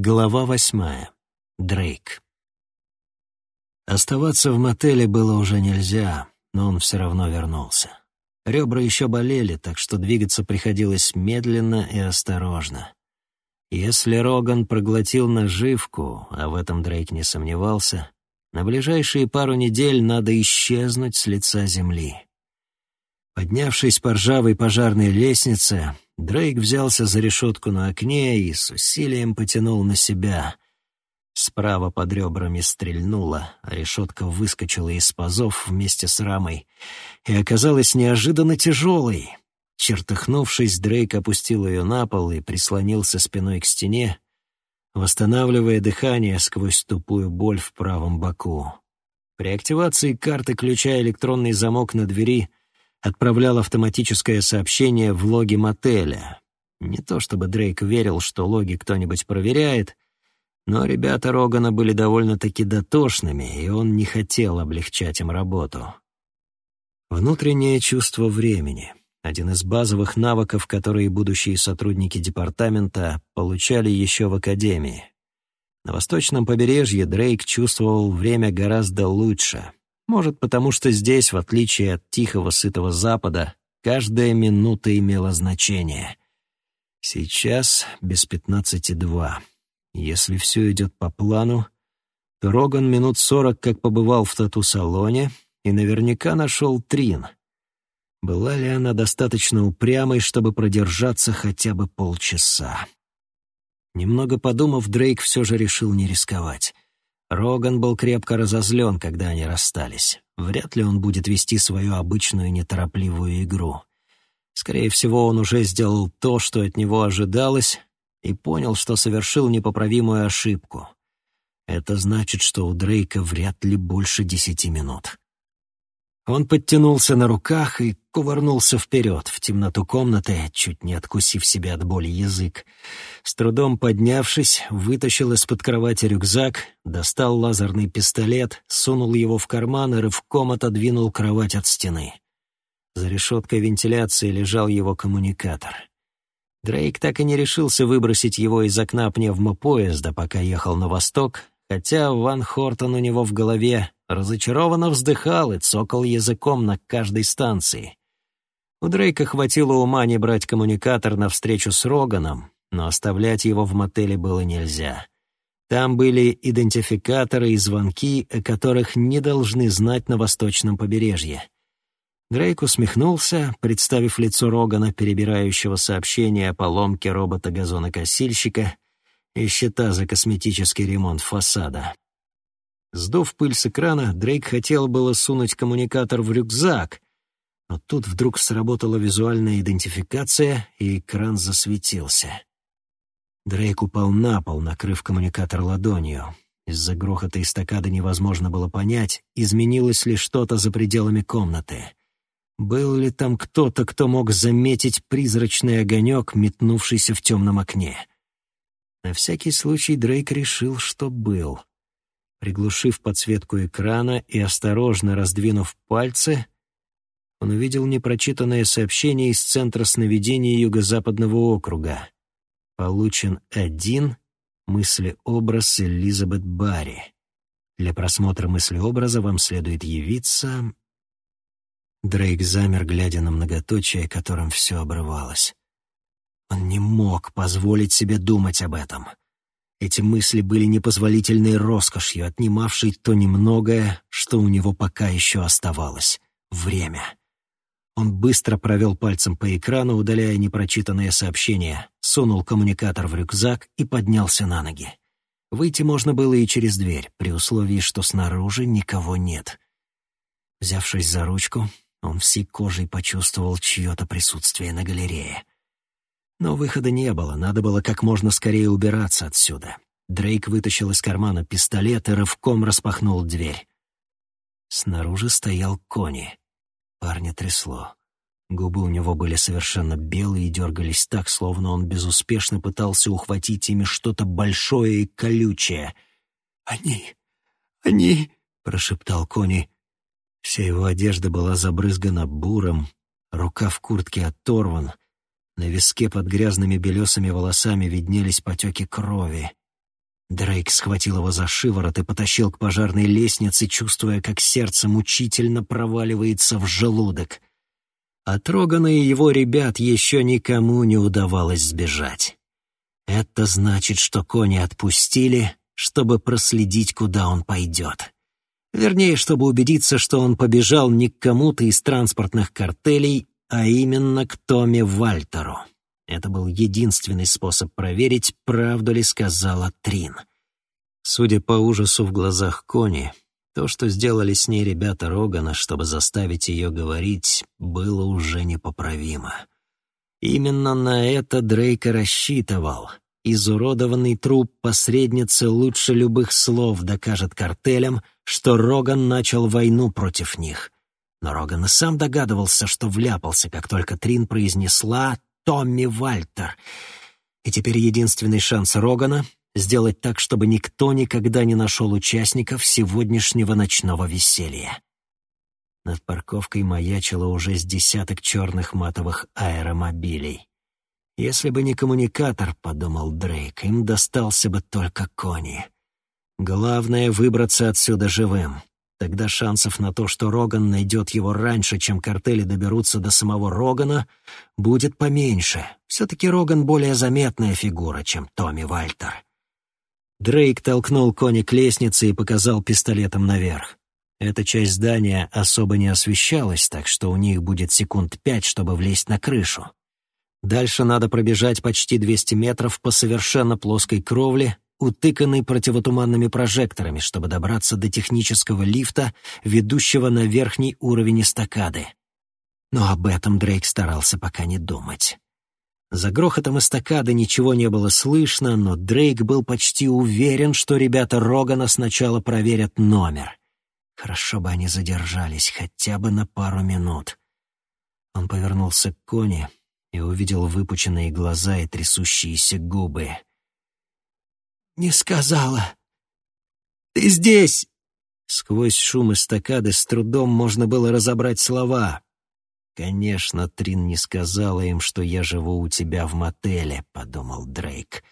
Глава восьмая. Дрейк. Оставаться в мотеле было уже нельзя, но он все равно вернулся. Ребра еще болели, так что двигаться приходилось медленно и осторожно. Если Роган проглотил наживку, а в этом Дрейк не сомневался, на ближайшие пару недель надо исчезнуть с лица земли. Поднявшись по ржавой пожарной лестнице, Дрейк взялся за решетку на окне и с усилием потянул на себя. Справа под ребрами стрельнула, а решетка выскочила из пазов вместе с рамой и оказалась неожиданно тяжелой. Чертыхнувшись, Дрейк опустил ее на пол и прислонился спиной к стене, восстанавливая дыхание сквозь тупую боль в правом боку. При активации карты ключа электронный замок на двери отправлял автоматическое сообщение в логи мотеля. Не то чтобы Дрейк верил, что логи кто-нибудь проверяет, но ребята Рогана были довольно-таки дотошными, и он не хотел облегчать им работу. Внутреннее чувство времени — один из базовых навыков, которые будущие сотрудники департамента получали еще в академии. На восточном побережье Дрейк чувствовал время гораздо лучше — может, потому что здесь, в отличие от тихого, сытого Запада, каждая минута имела значение. Сейчас без пятнадцати два. Если все идет по плану, то Роган минут сорок как побывал в тату-салоне и наверняка нашел Трин. Была ли она достаточно упрямой, чтобы продержаться хотя бы полчаса? Немного подумав, Дрейк все же решил не рисковать. Роган был крепко разозлен, когда они расстались. Вряд ли он будет вести свою обычную неторопливую игру. Скорее всего, он уже сделал то, что от него ожидалось, и понял, что совершил непоправимую ошибку. Это значит, что у Дрейка вряд ли больше десяти минут. Он подтянулся на руках и кувырнулся вперед, в темноту комнаты, чуть не откусив себе от боли язык. С трудом поднявшись, вытащил из-под кровати рюкзак, достал лазерный пистолет, сунул его в карман и рывком отодвинул кровать от стены. За решеткой вентиляции лежал его коммуникатор. Дрейк так и не решился выбросить его из окна пневмопоезда, пока ехал на восток, хотя Ван Хортон у него в голове разочарованно вздыхал и цокал языком на каждой станции. У Дрейка хватило ума не брать коммуникатор на встречу с Роганом, но оставлять его в мотеле было нельзя. Там были идентификаторы и звонки, о которых не должны знать на восточном побережье. Дрейк усмехнулся, представив лицо Рогана, перебирающего сообщения о поломке робота-газонокосильщика и счета за косметический ремонт фасада. Сдув пыль с экрана, Дрейк хотел было сунуть коммуникатор в рюкзак, но тут вдруг сработала визуальная идентификация, и экран засветился. Дрейк упал на пол, накрыв коммуникатор ладонью. Из-за грохота эстакады невозможно было понять, изменилось ли что-то за пределами комнаты. Был ли там кто-то, кто мог заметить призрачный огонек, метнувшийся в темном окне? На всякий случай Дрейк решил, что был — Приглушив подсветку экрана и осторожно раздвинув пальцы, он увидел непрочитанное сообщение из Центра сновидения Юго-Западного округа. Получен один мыслеобраз Элизабет Барри. Для просмотра мыслеобраза вам следует явиться... Дрейк замер, глядя на многоточие, которым все обрывалось. Он не мог позволить себе думать об этом — эти мысли были непозволительной роскошью, отнимавшей то немногое, что у него пока еще оставалось — время. Он быстро провел пальцем по экрану, удаляя непрочитанное сообщение, сунул коммуникатор в рюкзак и поднялся на ноги. Выйти можно было и через дверь, при условии, что снаружи никого нет. Взявшись за ручку, он всей кожей почувствовал чье-то присутствие на галерее. Но выхода не было, надо было как можно скорее убираться отсюда. Дрейк вытащил из кармана пистолет и рывком распахнул дверь. Снаружи стоял Кони. Парня трясло. Губы у него были совершенно белые и дергались так, словно он безуспешно пытался ухватить ими что-то большое и колючее. «Они! Они!» — прошептал Кони. Вся его одежда была забрызгана буром, рука в куртке оторван — на виске под грязными белесыми волосами виднелись потеки крови. Дрейк схватил его за шиворот и потащил к пожарной лестнице, чувствуя, как сердце мучительно проваливается в желудок. От Рогана и его ребят еще никому не удавалось сбежать. Это значит, что кони отпустили, чтобы проследить, куда он пойдет. Вернее, чтобы убедиться, что он побежал не к кому-то из транспортных картелей, а именно к Томе Вальтеру. Это был единственный способ проверить, правду ли сказала Трин. Судя по ужасу в глазах Кони, то, что сделали с ней ребята Рогана, чтобы заставить ее говорить, было уже непоправимо. Именно на это Дрейк рассчитывал. Изуродованный труп посредницы лучше любых слов докажет картелям, что Роган начал войну против них. Но Роган и сам догадывался, что вляпался, как только Трин произнесла Томми Вальтер. И теперь единственный шанс Рогана — сделать так, чтобы никто никогда не нашел участников сегодняшнего ночного веселья. Над парковкой маячило уже с десяток черных матовых аэромобилей. Если бы не коммуникатор, — подумал Дрейк, — им достался бы только кони. Главное — выбраться отсюда живым. Тогда шансов на то, что Роган найдет его раньше, чем картели доберутся до самого Рогана, будет поменьше. Все-таки Роган более заметная фигура, чем Томми Вальтер. Дрейк толкнул кони к лестнице и показал пистолетом наверх. Эта часть здания особо не освещалась, так что у них будет секунд пять, чтобы влезть на крышу. Дальше надо пробежать почти 200 метров по совершенно плоской кровле, утыканный противотуманными прожекторами, чтобы добраться до технического лифта, ведущего на верхний уровень эстакады. Но об этом Дрейк старался пока не думать. За грохотом эстакады ничего не было слышно, но Дрейк был почти уверен, что ребята Рогана сначала проверят номер. Хорошо бы они задержались хотя бы на пару минут. Он повернулся к Коне и увидел выпученные глаза и трясущиеся губы. «Не сказала. Ты здесь!» Сквозь шум эстакады с трудом можно было разобрать слова. «Конечно, Трин не сказала им, что я живу у тебя в мотеле», — подумал Дрейк.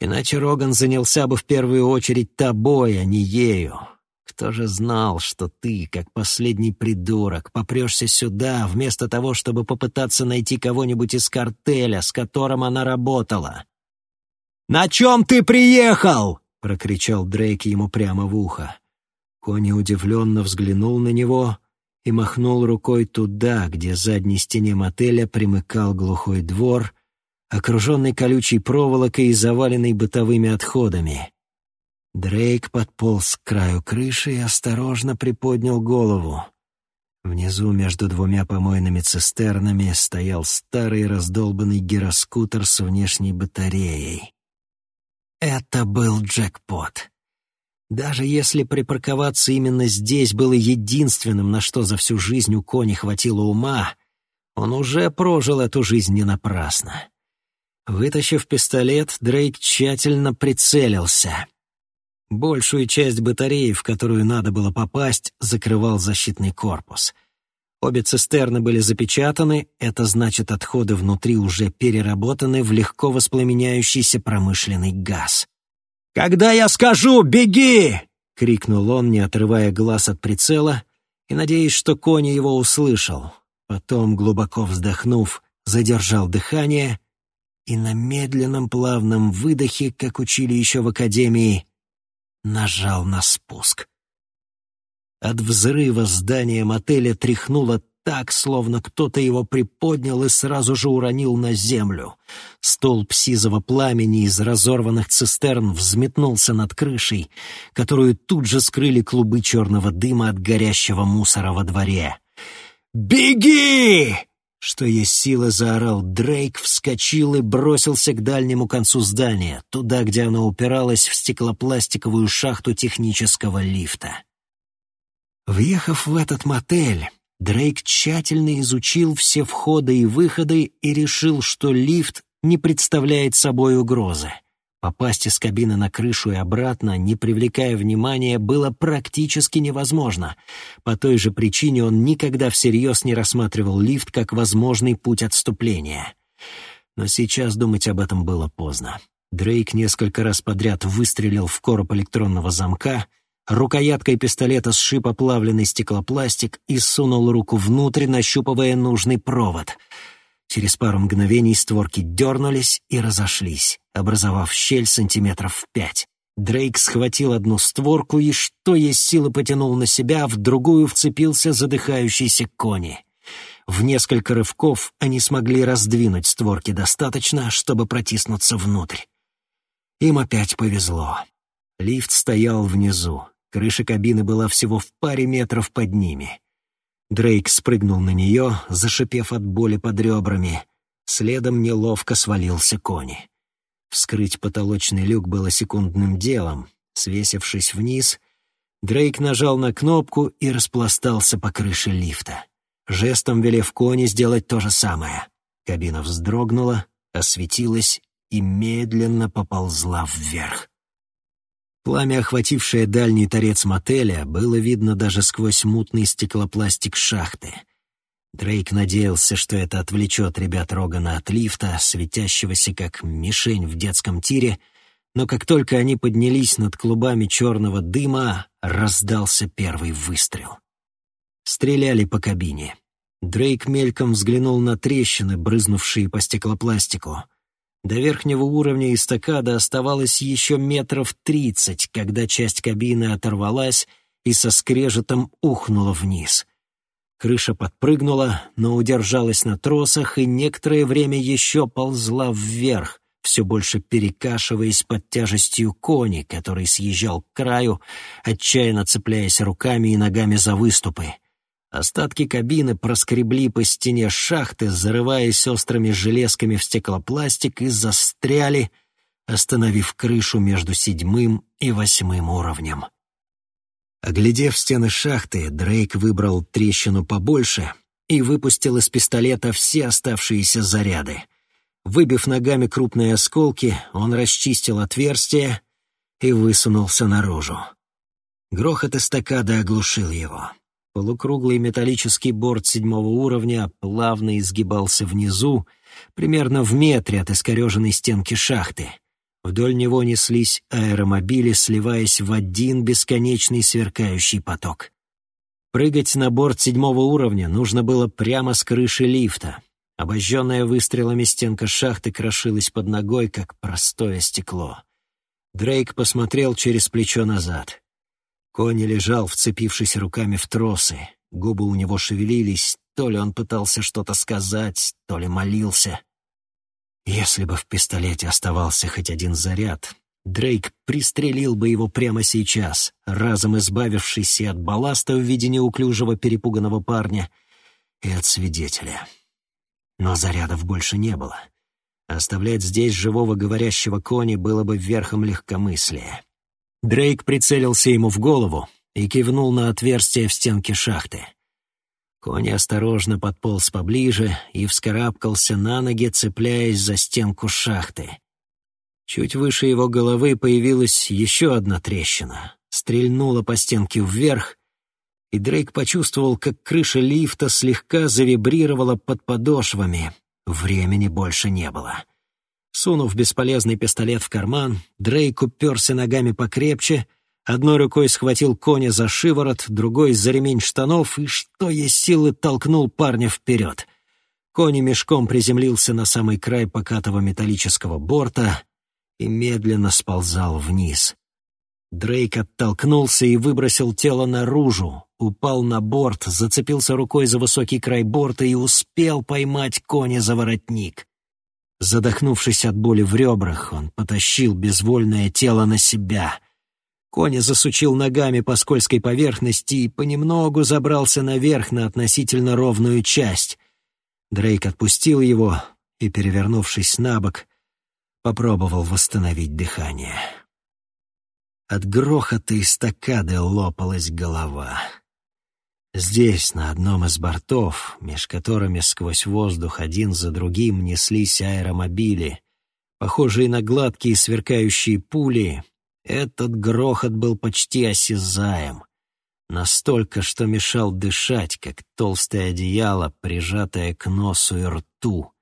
«Иначе Роган занялся бы в первую очередь тобой, а не ею. Кто же знал, что ты, как последний придурок, попрешься сюда, вместо того, чтобы попытаться найти кого-нибудь из картеля, с которым она работала?» «На чем ты приехал?» — прокричал Дрейк ему прямо в ухо. Кони удивленно взглянул на него и махнул рукой туда, где задней стене мотеля примыкал глухой двор, окруженный колючей проволокой и заваленный бытовыми отходами. Дрейк подполз к краю крыши и осторожно приподнял голову. Внизу между двумя помойными цистернами стоял старый раздолбанный гироскутер с внешней батареей. Это был джекпот. Даже если припарковаться именно здесь было единственным, на что за всю жизнь у Кони хватило ума, он уже прожил эту жизнь не напрасно. Вытащив пистолет, Дрейк тщательно прицелился. Большую часть батареи, в которую надо было попасть, закрывал защитный корпус. Обе цистерны были запечатаны, это значит, отходы внутри уже переработаны в легко воспламеняющийся промышленный газ. «Когда я скажу, беги!» — крикнул он, не отрывая глаз от прицела, и надеясь, что Кони его услышал. Потом, глубоко вздохнув, задержал дыхание и на медленном плавном выдохе, как учили еще в академии, нажал на спуск. От взрыва здание мотеля тряхнуло так, словно кто-то его приподнял и сразу же уронил на землю. Столб сизого пламени из разорванных цистерн взметнулся над крышей, которую тут же скрыли клубы черного дыма от горящего мусора во дворе. «Беги!» Что есть силы, заорал Дрейк, вскочил и бросился к дальнему концу здания, туда, где оно упиралось в стеклопластиковую шахту технического лифта. Въехав в этот мотель, Дрейк тщательно изучил все входы и выходы и решил, что лифт не представляет собой угрозы. Попасть из кабины на крышу и обратно, не привлекая внимания, было практически невозможно. По той же причине он никогда всерьез не рассматривал лифт как возможный путь отступления. Но сейчас думать об этом было поздно. Дрейк несколько раз подряд выстрелил в короб электронного замка, рукояткой пистолета сшиб оплавленный стеклопластик и сунул руку внутрь, нащупывая нужный провод. Через пару мгновений створки дернулись и разошлись, образовав щель сантиметров в пять. Дрейк схватил одну створку и, что есть силы, потянул на себя, в другую вцепился задыхающийся кони. В несколько рывков они смогли раздвинуть створки достаточно, чтобы протиснуться внутрь. Им опять повезло. Лифт стоял внизу. Крыша кабины была всего в паре метров под ними. Дрейк спрыгнул на нее, зашипев от боли под ребрами. Следом неловко свалился кони. Вскрыть потолочный люк было секундным делом. Свесившись вниз, Дрейк нажал на кнопку и распластался по крыше лифта. Жестом велев кони сделать то же самое. Кабина вздрогнула, осветилась и медленно поползла вверх. Пламя, охватившее дальний торец мотеля, было видно даже сквозь мутный стеклопластик шахты — Дрейк надеялся, что это отвлечет ребят Рогана от лифта, светящегося как мишень в детском тире, но как только они поднялись над клубами черного дыма, раздался первый выстрел. Стреляли по кабине. Дрейк мельком взглянул на трещины, брызнувшие по стеклопластику. До верхнего уровня эстакада оставалось еще метров тридцать, когда часть кабины оторвалась и со скрежетом ухнула вниз — Крыша подпрыгнула, но удержалась на тросах и некоторое время еще ползла вверх, все больше перекашиваясь под тяжестью кони, который съезжал к краю, отчаянно цепляясь руками и ногами за выступы. Остатки кабины проскребли по стене шахты, зарываясь острыми железками в стеклопластик и застряли, остановив крышу между седьмым и восьмым уровнем. Оглядев стены шахты, Дрейк выбрал трещину побольше и выпустил из пистолета все оставшиеся заряды. Выбив ногами крупные осколки, он расчистил отверстие и высунулся наружу. Грохот эстакады оглушил его. Полукруглый металлический борт седьмого уровня плавно изгибался внизу, примерно в метре от искореженной стенки шахты. Вдоль него неслись аэромобили, сливаясь в один бесконечный сверкающий поток. Прыгать на борт седьмого уровня нужно было прямо с крыши лифта. Обожженная выстрелами стенка шахты крошилась под ногой, как простое стекло. Дрейк посмотрел через плечо назад. Кони лежал, вцепившись руками в тросы. Губы у него шевелились, то ли он пытался что-то сказать, то ли молился. Если бы в пистолете оставался хоть один заряд, Дрейк пристрелил бы его прямо сейчас, разом избавившись и от балласта в виде неуклюжего перепуганного парня, и от свидетеля. Но зарядов больше не было. Оставлять здесь живого говорящего кони было бы верхом легкомыслия. Дрейк прицелился ему в голову и кивнул на отверстие в стенке шахты. Конь осторожно подполз поближе и вскарабкался на ноги, цепляясь за стенку шахты. Чуть выше его головы появилась еще одна трещина, стрельнула по стенке вверх, и Дрейк почувствовал, как крыша лифта слегка завибрировала под подошвами. Времени больше не было. Сунув бесполезный пистолет в карман, Дрейк уперся ногами покрепче — Одной рукой схватил коня за шиворот, другой — за ремень штанов и, что есть силы, толкнул парня вперед. Кони мешком приземлился на самый край покатого металлического борта и медленно сползал вниз. Дрейк оттолкнулся и выбросил тело наружу, упал на борт, зацепился рукой за высокий край борта и успел поймать коня за воротник. Задохнувшись от боли в ребрах, он потащил безвольное тело на себя — Коня засучил ногами по скользкой поверхности и понемногу забрался наверх на относительно ровную часть. Дрейк отпустил его и, перевернувшись на бок, попробовал восстановить дыхание. От грохота эстакады лопалась голова. Здесь, на одном из бортов, меж которыми сквозь воздух один за другим неслись аэромобили, похожие на гладкие сверкающие пули, этот грохот был почти осязаем. Настолько, что мешал дышать, как толстое одеяло, прижатое к носу и рту.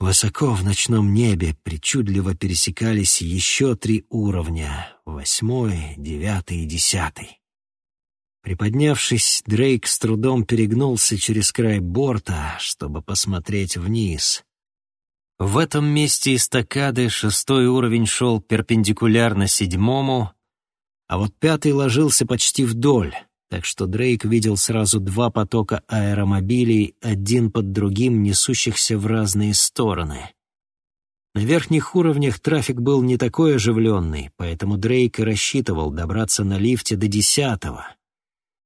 Высоко в ночном небе причудливо пересекались еще три уровня — восьмой, девятый и десятый. Приподнявшись, Дрейк с трудом перегнулся через край борта, чтобы посмотреть вниз. В этом месте эстакады шестой уровень шел перпендикулярно седьмому, а вот пятый ложился почти вдоль, так что Дрейк видел сразу два потока аэромобилей, один под другим, несущихся в разные стороны. На верхних уровнях трафик был не такой оживленный, поэтому Дрейк и рассчитывал добраться на лифте до десятого.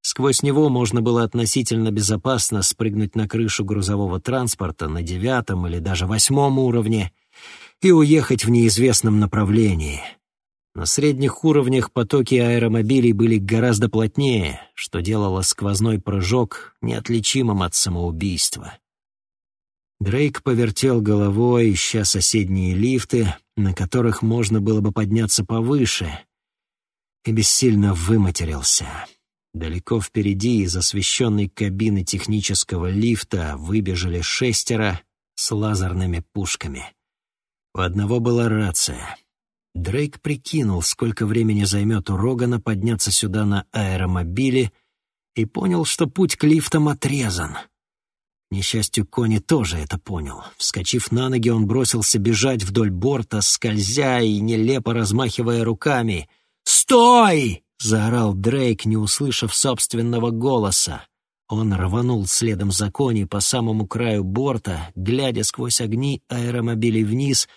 Сквозь него можно было относительно безопасно спрыгнуть на крышу грузового транспорта на девятом или даже восьмом уровне и уехать в неизвестном направлении — на средних уровнях потоки аэромобилей были гораздо плотнее, что делало сквозной прыжок неотличимым от самоубийства. Дрейк повертел головой, ища соседние лифты, на которых можно было бы подняться повыше, и бессильно выматерился. Далеко впереди из освещенной кабины технического лифта выбежали шестеро с лазерными пушками. У одного была рация — Дрейк прикинул, сколько времени займет у Рогана подняться сюда на аэромобиле, и понял, что путь к лифтам отрезан. Несчастью, Кони тоже это понял. Вскочив на ноги, он бросился бежать вдоль борта, скользя и нелепо размахивая руками. «Стой!» — заорал Дрейк, не услышав собственного голоса. Он рванул следом за коней по самому краю борта, глядя сквозь огни аэромобилей вниз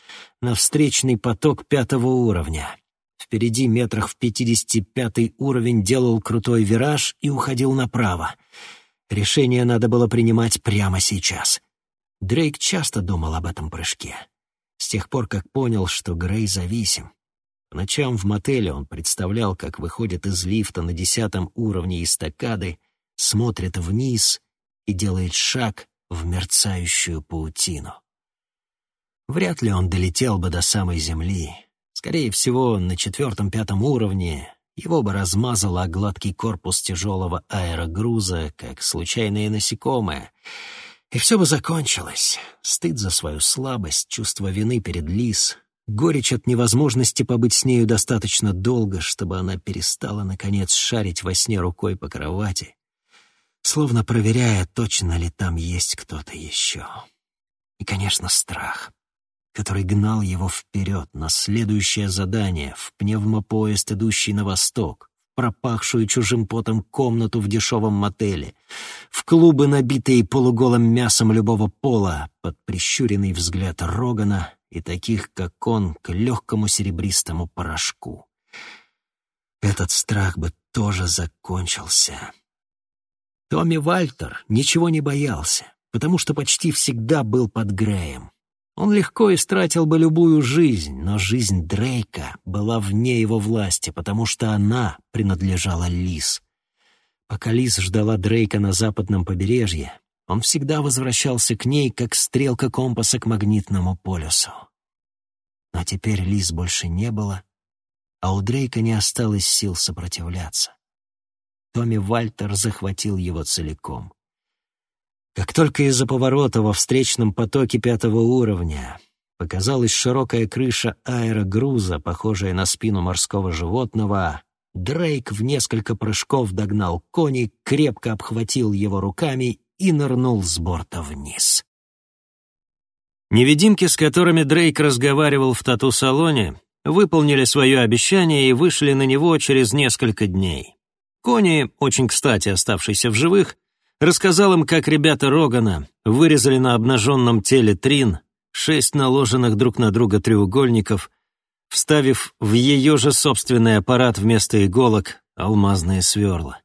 на встречный поток пятого уровня. Впереди метрах в пятидесяти пятый уровень делал крутой вираж и уходил направо. Решение надо было принимать прямо сейчас. Дрейк часто думал об этом прыжке. С тех пор, как понял, что Грей зависим. По ночам в мотеле он представлял, как выходит из лифта на десятом уровне эстакады — смотрит вниз и делает шаг в мерцающую паутину. Вряд ли он долетел бы до самой земли. Скорее всего, на четвертом-пятом уровне его бы размазало гладкий корпус тяжелого аэрогруза, как случайное насекомое. И все бы закончилось. Стыд за свою слабость, чувство вины перед Лис, горечь от невозможности побыть с нею достаточно долго, чтобы она перестала, наконец, шарить во сне рукой по кровати, словно проверяя, точно ли там есть кто-то еще. И, конечно, страх, который гнал его вперед на следующее задание, в пневмопоезд, идущий на восток, в пропахшую чужим потом комнату в дешевом мотеле, в клубы, набитые полуголым мясом любого пола, под прищуренный взгляд Рогана и таких, как он, к легкому серебристому порошку. Этот страх бы тоже закончился. Томми Вальтер ничего не боялся, потому что почти всегда был под Греем. Он легко истратил бы любую жизнь, но жизнь Дрейка была вне его власти, потому что она принадлежала Лиз. Пока Лиз ждала Дрейка на западном побережье, он всегда возвращался к ней, как стрелка компаса к магнитному полюсу. Но теперь Лиз больше не было, а у Дрейка не осталось сил сопротивляться. Томми Вальтер захватил его целиком. Как только из-за поворота во встречном потоке пятого уровня показалась широкая крыша аэрогруза, похожая на спину морского животного, Дрейк в несколько прыжков догнал кони, крепко обхватил его руками и нырнул с борта вниз. Невидимки, с которыми Дрейк разговаривал в тату-салоне, выполнили свое обещание и вышли на него через несколько дней. Кони, очень кстати оставшийся в живых, рассказал им, как ребята Рогана вырезали на обнаженном теле Трин шесть наложенных друг на друга треугольников, вставив в ее же собственный аппарат вместо иголок алмазные сверла.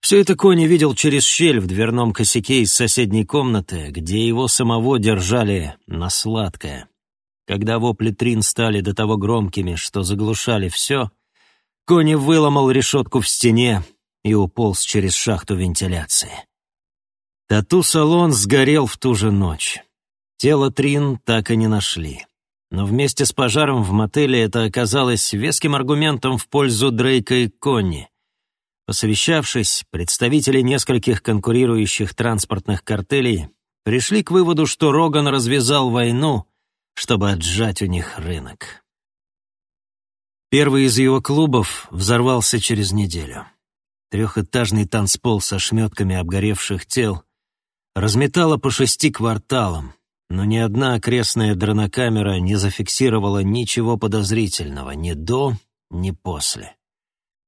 Все это Кони видел через щель в дверном косяке из соседней комнаты, где его самого держали на сладкое. Когда вопли Трин стали до того громкими, что заглушали все, Кони выломал решетку в стене и уполз через шахту вентиляции. Тату-салон сгорел в ту же ночь. Тело Трин так и не нашли. Но вместе с пожаром в мотеле это оказалось веским аргументом в пользу Дрейка и Конни. Посовещавшись, представители нескольких конкурирующих транспортных картелей пришли к выводу, что Роган развязал войну, чтобы отжать у них рынок. Первый из его клубов взорвался через неделю. Трехэтажный танцпол со шметками обгоревших тел разметало по шести кварталам, но ни одна окрестная дронокамера не зафиксировала ничего подозрительного ни до, ни после.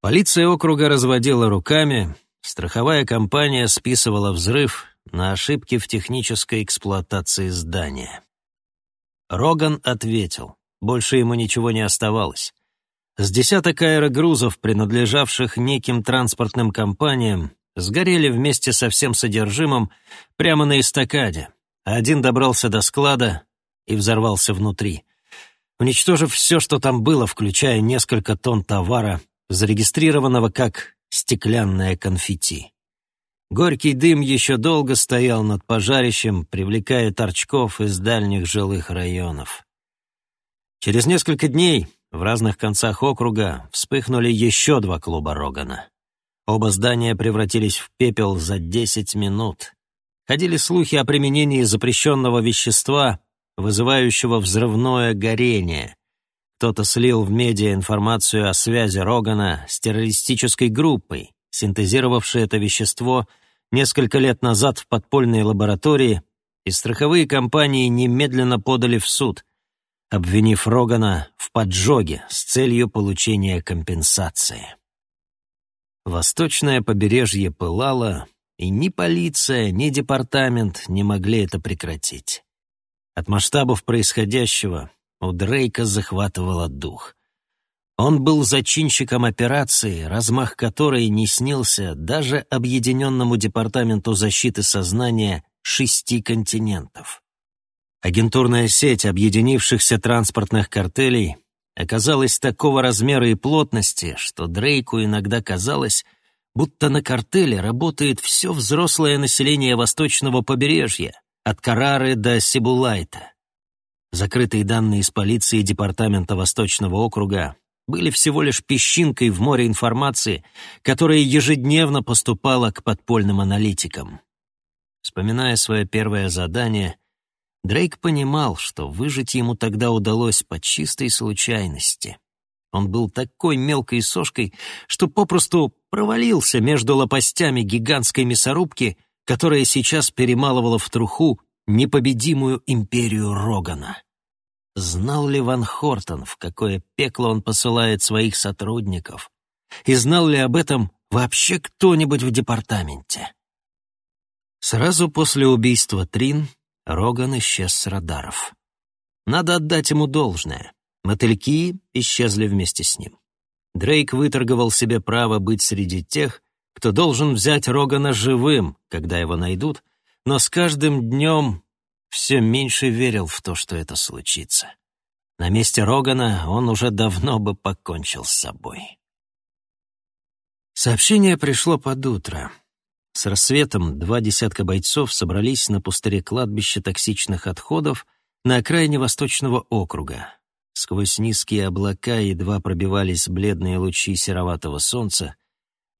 Полиция округа разводила руками, страховая компания списывала взрыв на ошибки в технической эксплуатации здания. Роган ответил, больше ему ничего не оставалось. С десяток аэрогрузов, принадлежавших неким транспортным компаниям, сгорели вместе со всем содержимым прямо на эстакаде, один добрался до склада и взорвался внутри. Уничтожив все, что там было, включая несколько тонн товара, зарегистрированного как стеклянное конфетти. Горький дым еще долго стоял над пожарищем, привлекая торчков из дальних жилых районов. Через несколько дней в разных концах округа вспыхнули еще два клуба Рогана. Оба здания превратились в пепел за десять минут. Ходили слухи о применении запрещенного вещества, вызывающего взрывное горение. Кто-то слил в медиа информацию о связи Рогана с террористической группой, синтезировавшей это вещество несколько лет назад в подпольной лаборатории, и страховые компании немедленно подали в суд, обвинив Рогана в поджоге с целью получения компенсации. Восточное побережье пылало, и ни полиция, ни департамент не могли это прекратить. От масштабов происходящего у Дрейка захватывало дух. Он был зачинщиком операции, размах которой не снился даже Объединенному департаменту защиты сознания шести континентов. Агентурная сеть объединившихся транспортных картелей оказалась такого размера и плотности, что Дрейку иногда казалось, будто на картеле работает все взрослое население восточного побережья, от Карары до Сибулайта. Закрытые данные из полиции Департамента Восточного округа были всего лишь песчинкой в море информации, которая ежедневно поступала к подпольным аналитикам. Вспоминая свое первое задание, Дрейк понимал, что выжить ему тогда удалось по чистой случайности. Он был такой мелкой сошкой, что попросту провалился между лопастями гигантской мясорубки, которая сейчас перемалывала в труху непобедимую империю Рогана. Знал ли Ван Хортон, в какое пекло он посылает своих сотрудников? И знал ли об этом вообще кто-нибудь в департаменте? Сразу после убийства Трин Роган исчез с радаров. Надо отдать ему должное. Мотыльки исчезли вместе с ним. Дрейк выторговал себе право быть среди тех, кто должен взять Рогана живым, когда его найдут, но с каждым днем все меньше верил в то, что это случится. На месте Рогана он уже давно бы покончил с собой. Сообщение пришло под утро. С рассветом два десятка бойцов собрались на пустыре кладбища токсичных отходов на окраине Восточного округа, Сквозь низкие облака едва пробивались бледные лучи сероватого солнца.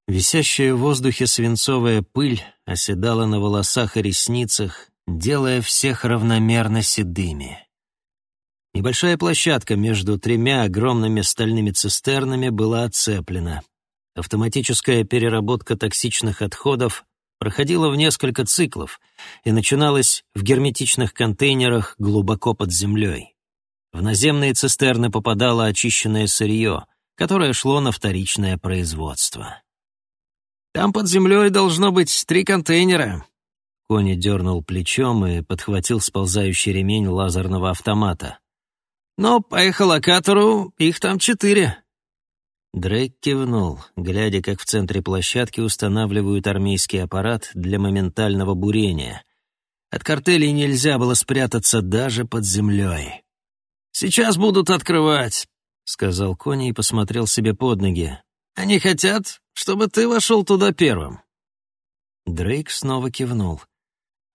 Висящая в воздухе свинцовая пыль оседала на волосах и ресницах, делая всех равномерно седыми. Небольшая площадка между тремя огромными стальными цистернами была оцеплена. Автоматическая переработка токсичных отходов проходила в несколько циклов и начиналась в герметичных контейнерах глубоко под землей. В наземные цистерны попадало очищенное сырье, которое шло на вторичное производство. «Там под землей должно быть три контейнера». Кони дернул плечом и подхватил сползающий ремень лазерного автомата. «Но по эхолокатору их там четыре». Дрейк кивнул, глядя, как в центре площадки устанавливают армейский аппарат для моментального бурения. От картелей нельзя было спрятаться даже под землей. «Сейчас будут открывать», — сказал Кони и посмотрел себе под ноги. «Они хотят, чтобы ты вошел туда первым». Дрейк снова кивнул.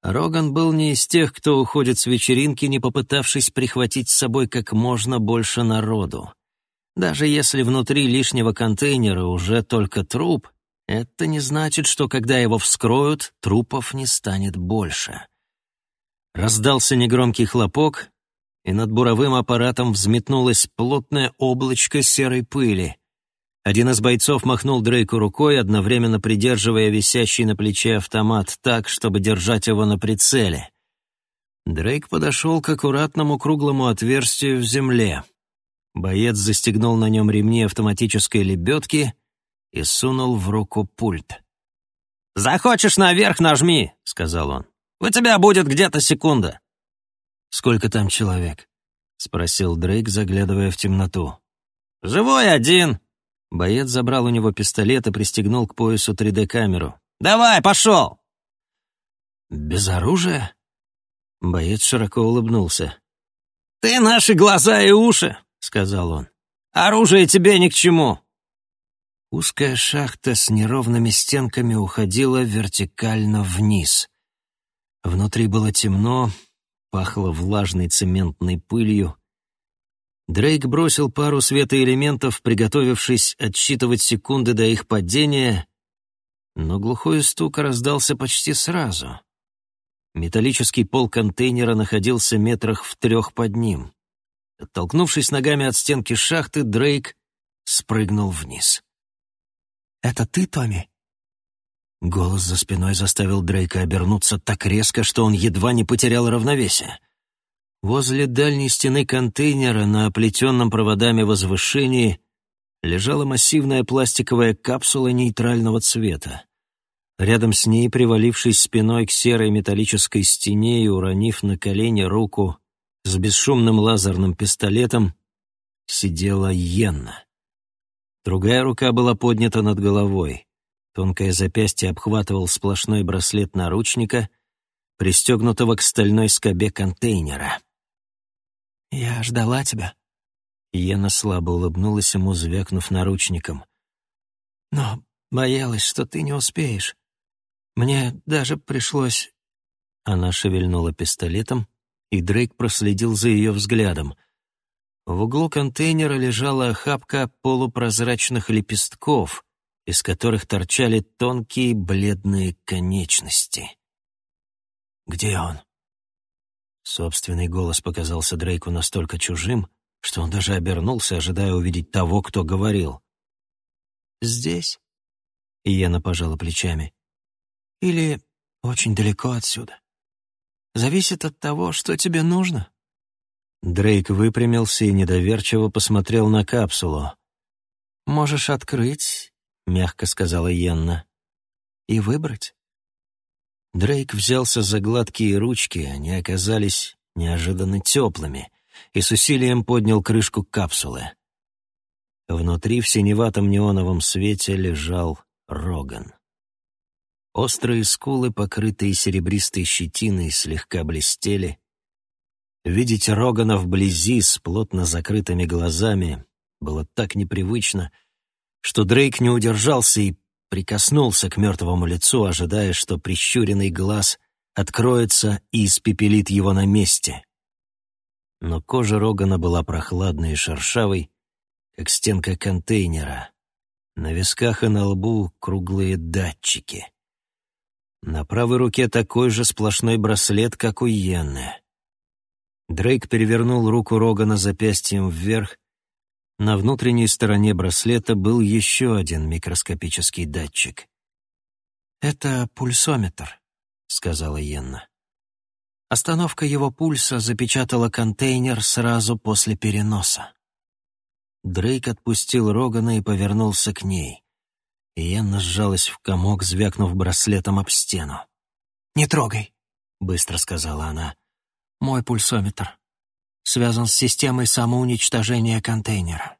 Роган был не из тех, кто уходит с вечеринки, не попытавшись прихватить с собой как можно больше народу. Даже если внутри лишнего контейнера уже только труп, это не значит, что когда его вскроют, трупов не станет больше. Раздался негромкий хлопок, и над буровым аппаратом взметнулось плотное облачко серой пыли. Один из бойцов махнул Дрейку рукой, одновременно придерживая висящий на плече автомат так, чтобы держать его на прицеле. Дрейк подошел к аккуратному круглому отверстию в земле. Боец застегнул на нем ремни автоматической лебедки и сунул в руку пульт. «Захочешь наверх, нажми», — сказал он. «У тебя будет где-то секунда». «Сколько там человек?» — спросил Дрейк, заглядывая в темноту. «Живой один», Боец забрал у него пистолет и пристегнул к поясу 3D-камеру. «Давай, пошел!» «Без оружия?» Боец широко улыбнулся. «Ты наши глаза и уши!» — сказал он. «Оружие тебе ни к чему!» Узкая шахта с неровными стенками уходила вертикально вниз. Внутри было темно, пахло влажной цементной пылью, Дрейк бросил пару светоэлементов, приготовившись отсчитывать секунды до их падения, но глухой стук раздался почти сразу. Металлический пол контейнера находился метрах в трех под ним. Оттолкнувшись ногами от стенки шахты, Дрейк спрыгнул вниз. «Это ты, Томми?» Голос за спиной заставил Дрейка обернуться так резко, что он едва не потерял равновесие. Возле дальней стены контейнера на оплетенном проводами возвышении лежала массивная пластиковая капсула нейтрального цвета. Рядом с ней, привалившись спиной к серой металлической стене и уронив на колени руку с бесшумным лазерным пистолетом, сидела Йенна. Другая рука была поднята над головой. Тонкое запястье обхватывал сплошной браслет наручника, пристегнутого к стальной скобе контейнера. «Я ждала тебя». Йена слабо улыбнулась ему, звякнув наручником. «Но боялась, что ты не успеешь. Мне даже пришлось...» Она шевельнула пистолетом, и Дрейк проследил за ее взглядом. В углу контейнера лежала охапка полупрозрачных лепестков, из которых торчали тонкие бледные конечности. «Где он?» Собственный голос показался Дрейку настолько чужим, что он даже обернулся, ожидая увидеть того, кто говорил. «Здесь?» — Иена пожала плечами. «Или очень далеко отсюда? Зависит от того, что тебе нужно». Дрейк выпрямился и недоверчиво посмотрел на капсулу. «Можешь открыть», — мягко сказала Йенна, — «и выбрать». Дрейк взялся за гладкие ручки, они оказались неожиданно теплыми, и с усилием поднял крышку капсулы. Внутри в синеватом неоновом свете лежал Роган. Острые скулы, покрытые серебристой щетиной, слегка блестели. Видеть Рогана вблизи с плотно закрытыми глазами было так непривычно, что Дрейк не удержался и прикоснулся к мертвому лицу, ожидая, что прищуренный глаз откроется и испепелит его на месте. Но кожа Рогана была прохладной и шершавой, как стенка контейнера. На висках и на лбу круглые датчики. На правой руке такой же сплошной браслет, как у Йенны. Дрейк перевернул руку Рогана запястьем вверх на внутренней стороне браслета был еще один микроскопический датчик. «Это пульсометр», — сказала Йенна. Остановка его пульса запечатала контейнер сразу после переноса. Дрейк отпустил Рогана и повернулся к ней. Йенна сжалась в комок, звякнув браслетом об стену. «Не трогай», — быстро сказала она. «Мой пульсометр связан с системой самоуничтожения контейнера.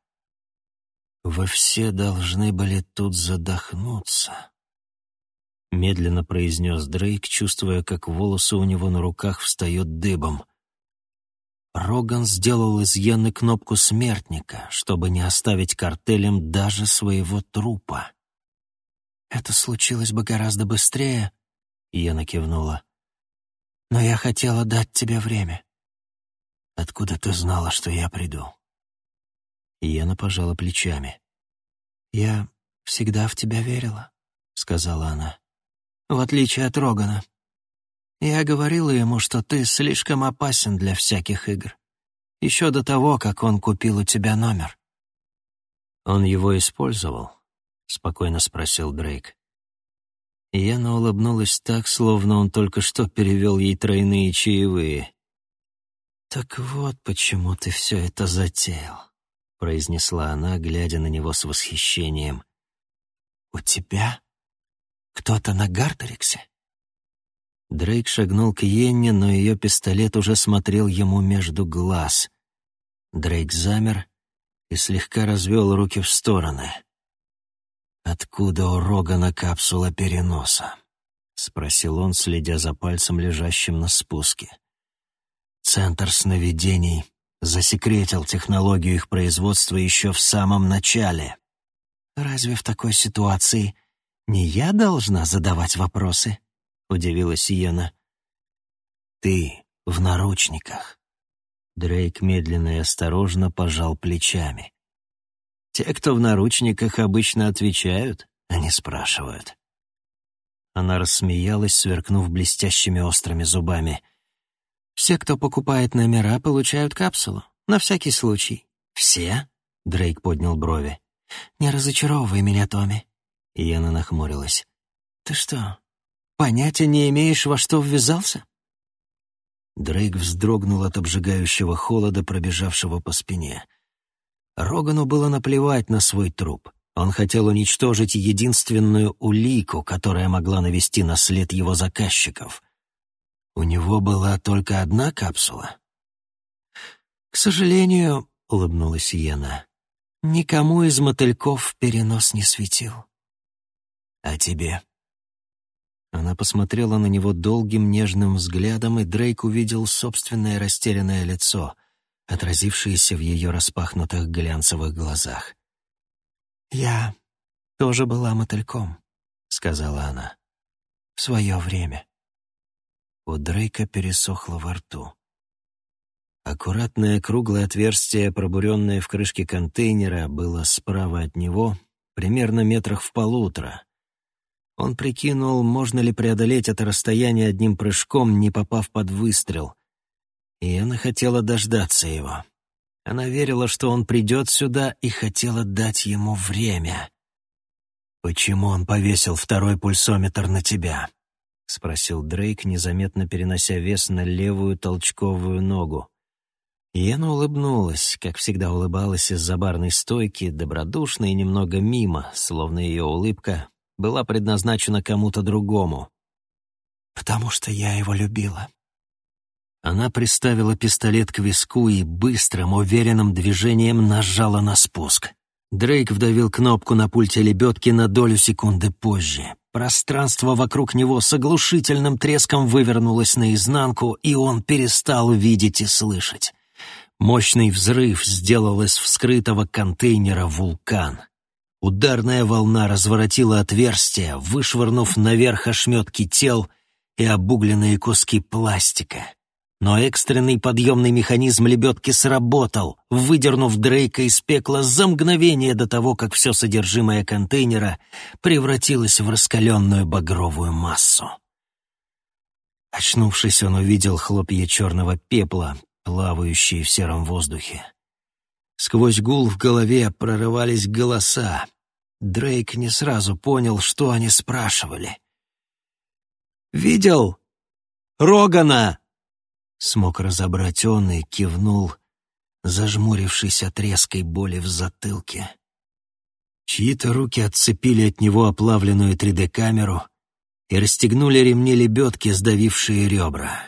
Вы все должны были тут задохнуться. Медленно произнес Дрейк, чувствуя, как волосы у него на руках встают дыбом. Роган сделал из Йены кнопку смертника, чтобы не оставить картелям даже своего трупа. «Это случилось бы гораздо быстрее», — Йена кивнула. «Но я хотела дать тебе время. Откуда ты знала, что я приду?» Яна пожала плечами. «Я всегда в тебя верила», — сказала она. «В отличие от Рогана. Я говорила ему, что ты слишком опасен для всяких игр. Еще до того, как он купил у тебя номер». «Он его использовал?» — спокойно спросил Дрейк. Яна улыбнулась так, словно он только что перевел ей тройные чаевые. «Так вот почему ты все это затеял», — произнесла она, глядя на него с восхищением. «У тебя кто-то на Гартериксе?» Дрейк шагнул к Йенне, но ее пистолет уже смотрел ему между глаз. Дрейк замер и слегка развел руки в стороны. «Откуда у Рогана капсула переноса?» — спросил он, следя за пальцем, лежащим на спуске. «Центр сновидений засекретил технологию их производства еще в самом начале. Разве в такой ситуации не я должна задавать вопросы?» — удивилась Иена. «Ты в наручниках». Дрейк медленно и осторожно пожал плечами. Те, кто в наручниках, обычно отвечают, а не спрашивают. Она рассмеялась, сверкнув блестящими острыми зубами. «Все, кто покупает номера, получают капсулу. На всякий случай». «Все?» — Дрейк поднял брови. «Не разочаровывай меня, Томми». Яна нахмурилась. «Ты что, понятия не имеешь, во что ввязался?» Дрейк вздрогнул от обжигающего холода, пробежавшего по спине. Рогану было наплевать на свой труп. Он хотел уничтожить единственную улику, которая могла навести на след его заказчиков. У него была только одна капсула. «К сожалению», — улыбнулась Йена, — «никому из мотыльков перенос не светил». «А тебе?» Она посмотрела на него долгим нежным взглядом, и Дрейк увидел собственное растерянное лицо — отразившиеся в ее распахнутых глянцевых глазах. «Я тоже была мотыльком», — сказала она. «В свое время». У Дрейка пересохло во рту. Аккуратное круглое отверстие, пробуренное в крышке контейнера, было справа от него, примерно метрах в полутора. Он прикинул, можно ли преодолеть это расстояние одним прыжком, не попав под выстрел — и она хотела дождаться его. Она верила, что он придет сюда, и хотела дать ему время. «Почему он повесил второй пульсометр на тебя?» — спросил Дрейк, незаметно перенося вес на левую толчковую ногу. Йена улыбнулась, как всегда улыбалась из-за барной стойки, добродушно и немного мимо, словно ее улыбка была предназначена кому-то другому. «Потому что я его любила», она приставила пистолет к виску и быстрым, уверенным движением нажала на спуск. Дрейк вдавил кнопку на пульте лебедки на долю секунды позже. Пространство вокруг него с оглушительным треском вывернулось наизнанку, и он перестал видеть и слышать. Мощный взрыв сделал из вскрытого контейнера вулкан. Ударная волна разворотила отверстие, вышвырнув наверх ошметки тел и обугленные куски пластика. Но экстренный подъемный механизм лебедки сработал, выдернув Дрейка из пекла за мгновение до того, как все содержимое контейнера превратилось в раскаленную багровую массу. Очнувшись, он увидел хлопья черного пепла, плавающие в сером воздухе. Сквозь гул в голове прорывались голоса. Дрейк не сразу понял, что они спрашивали. «Видел? Рогана!» Смог разобрать он и кивнул, зажмурившись от резкой боли в затылке. Чьи-то руки отцепили от него оплавленную 3D-камеру и расстегнули ремни лебедки, сдавившие ребра.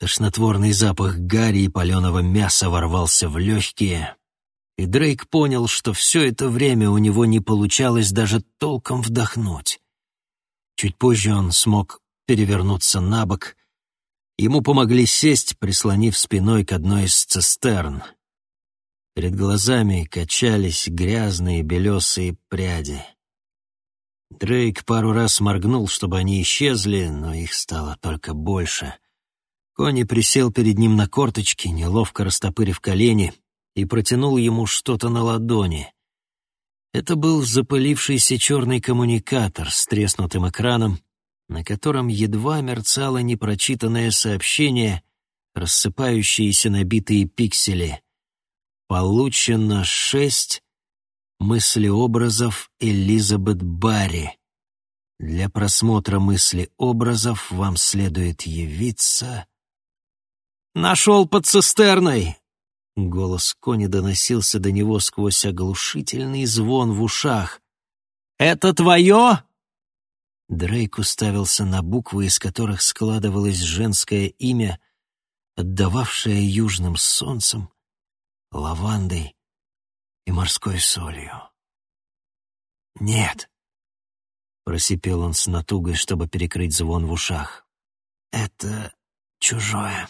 Тошнотворный запах гари и паленого мяса ворвался в легкие, и Дрейк понял, что все это время у него не получалось даже толком вдохнуть. Чуть позже он смог перевернуться на бок Ему помогли сесть, прислонив спиной к одной из цистерн. Перед глазами качались грязные белесые пряди. Дрейк пару раз моргнул, чтобы они исчезли, но их стало только больше. Кони присел перед ним на корточки, неловко растопырив колени, и протянул ему что-то на ладони. Это был запылившийся черный коммуникатор с треснутым экраном на котором едва мерцало непрочитанное сообщение, рассыпающиеся набитые пиксели. Получено шесть мыслеобразов Элизабет Барри. Для просмотра мыслеобразов вам следует явиться... «Нашел под цистерной!» Голос Кони доносился до него сквозь оглушительный звон в ушах. «Это твое?» Дрейк уставился на буквы, из которых складывалось женское имя, отдававшее южным солнцем, лавандой и морской солью. «Нет», — просипел он с натугой, чтобы перекрыть звон в ушах, — «это чужое».